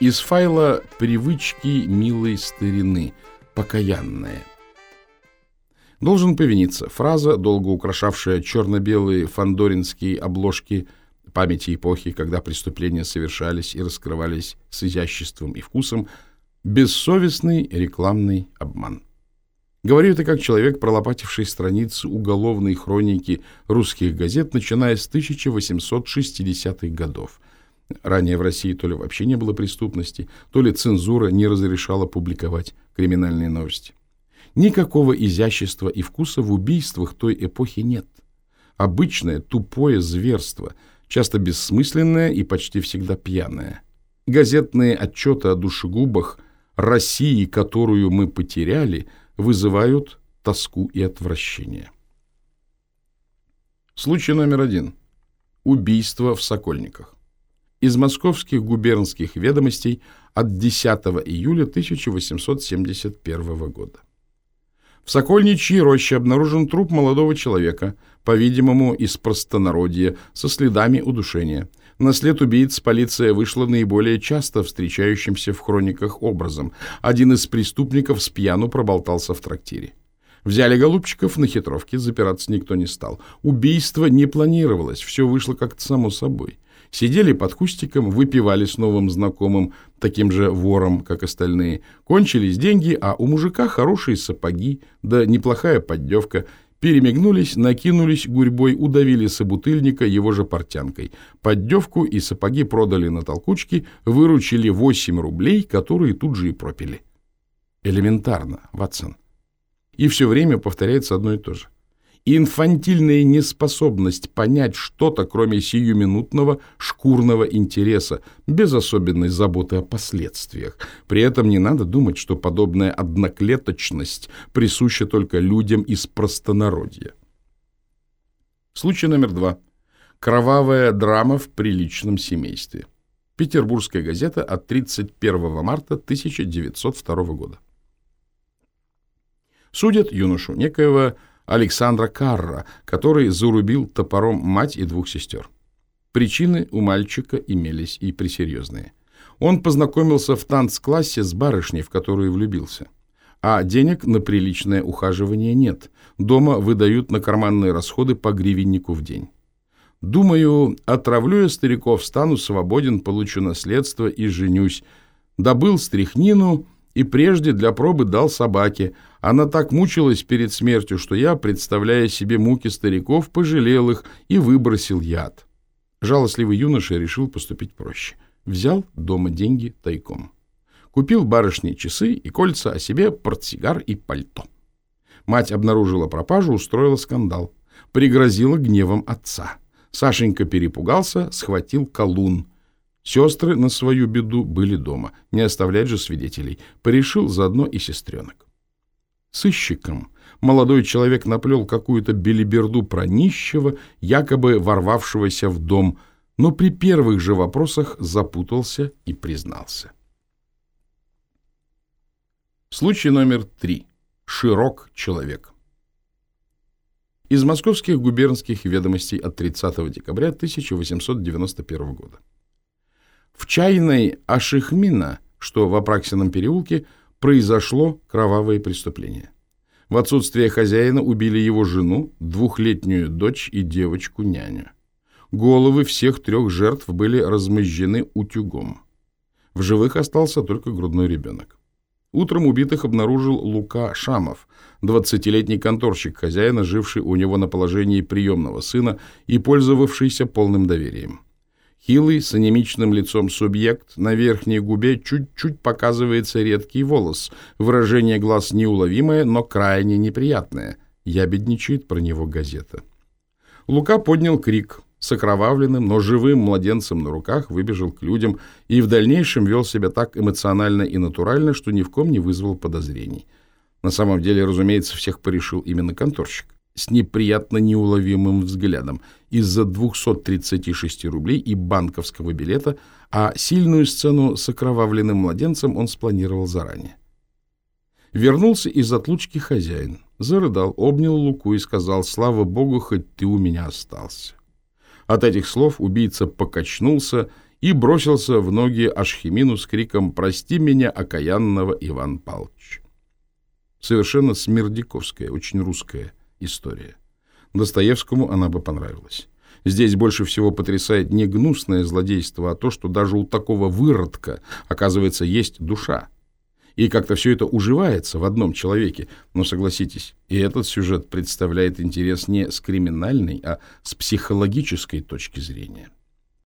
Из файла «Привычки милой старины. Покаянная». Должен повиниться. Фраза, долго украшавшая черно-белые фандоринские обложки памяти эпохи, когда преступления совершались и раскрывались с изяществом и вкусом, бессовестный рекламный обман. Говорю это как человек, пролопативший страницы уголовной хроники русских газет, начиная с 1860-х годов. Ранее в России то ли вообще не было преступности, то ли цензура не разрешала публиковать криминальные новости. Никакого изящества и вкуса в убийствах той эпохи нет. Обычное тупое зверство, часто бессмысленное и почти всегда пьяное. Газетные отчеты о душегубах России, которую мы потеряли – вызывают тоску и отвращение. Случай номер один. Убийство в Сокольниках. Из московских губернских ведомостей от 10 июля 1871 года. В Сокольничьей роще обнаружен труп молодого человека, по-видимому, из простонародья, со следами удушения – на след убийц полиция вышла наиболее часто встречающимся в хрониках образом. Один из преступников с пьяну проболтался в трактире. Взяли голубчиков на хитровке, запираться никто не стал. Убийство не планировалось, все вышло как-то само собой. Сидели под кустиком, выпивали с новым знакомым, таким же вором, как остальные. Кончились деньги, а у мужика хорошие сапоги, да неплохая поддевка – перемигнулись, накинулись гурьбой, удавили собутыльника его же портянкой. Поддевку и сапоги продали на толкучке, выручили 8 рублей, которые тут же и пропили. Элементарно, Ватсон. И все время повторяется одно и то же инфантильная неспособность понять что-то, кроме сиюминутного шкурного интереса, без особенной заботы о последствиях. При этом не надо думать, что подобная одноклеточность присуща только людям из простонародья. Случай номер два. Кровавая драма в приличном семействе. Петербургская газета от 31 марта 1902 года. Судят юношу некоего Александра Карра, который зарубил топором мать и двух сестер. Причины у мальчика имелись и пресерьезные. Он познакомился в танцклассе с барышней, в которую влюбился. А денег на приличное ухаживание нет. Дома выдают на карманные расходы по гривеннику в день. Думаю, отравлю я стариков, стану свободен, получу наследство и женюсь. Добыл стряхнину и прежде для пробы дал собаке. Она так мучилась перед смертью, что я, представляя себе муки стариков, пожалел их и выбросил яд. Жалостливый юноша решил поступить проще. Взял дома деньги тайком. Купил барышне часы и кольца, а себе портсигар и пальто. Мать обнаружила пропажу, устроила скандал. Пригрозила гневом отца. Сашенька перепугался, схватил колун — Сестры на свою беду были дома, не оставлять же свидетелей. Порешил заодно и сестренок. Сыщиком молодой человек наплел какую-то белиберду про нищего, якобы ворвавшегося в дом, но при первых же вопросах запутался и признался. Случай номер три. Широк человек. Из московских губернских ведомостей от 30 декабря 1891 года. В чайной Ашихмина, что в Апраксином переулке, произошло кровавое преступление. В отсутствие хозяина убили его жену, двухлетнюю дочь и девочку-няню. Головы всех трех жертв были размозжены утюгом. В живых остался только грудной ребенок. Утром убитых обнаружил Лука Шамов, 20-летний конторщик хозяина, живший у него на положении приемного сына и пользовавшийся полным доверием. Хилый, с анемичным лицом субъект, на верхней губе чуть-чуть показывается редкий волос, выражение глаз неуловимое, но крайне неприятное. Ябедничает про него газета. Лука поднял крик. С окровавленным, но живым младенцем на руках выбежал к людям и в дальнейшем вел себя так эмоционально и натурально, что ни в ком не вызвал подозрений. На самом деле, разумеется, всех порешил именно конторщик с неприятно неуловимым взглядом из-за 236 рублей и банковского билета, а сильную сцену с окровавленным младенцем он спланировал заранее. Вернулся из отлучки хозяин, зарыдал, обнял Луку и сказал «Слава Богу, хоть ты у меня остался». От этих слов убийца покачнулся и бросился в ноги Ашхимину с криком «Прости меня, окаянного Иван Павлович!». Совершенно смердяковская, очень русская история. Достоевскому она бы понравилась. Здесь больше всего потрясает не гнусное злодейство, а то, что даже у такого выродка, оказывается, есть душа. И как-то все это уживается в одном человеке. Но согласитесь, и этот сюжет представляет интерес не с криминальной, а с психологической точки зрения.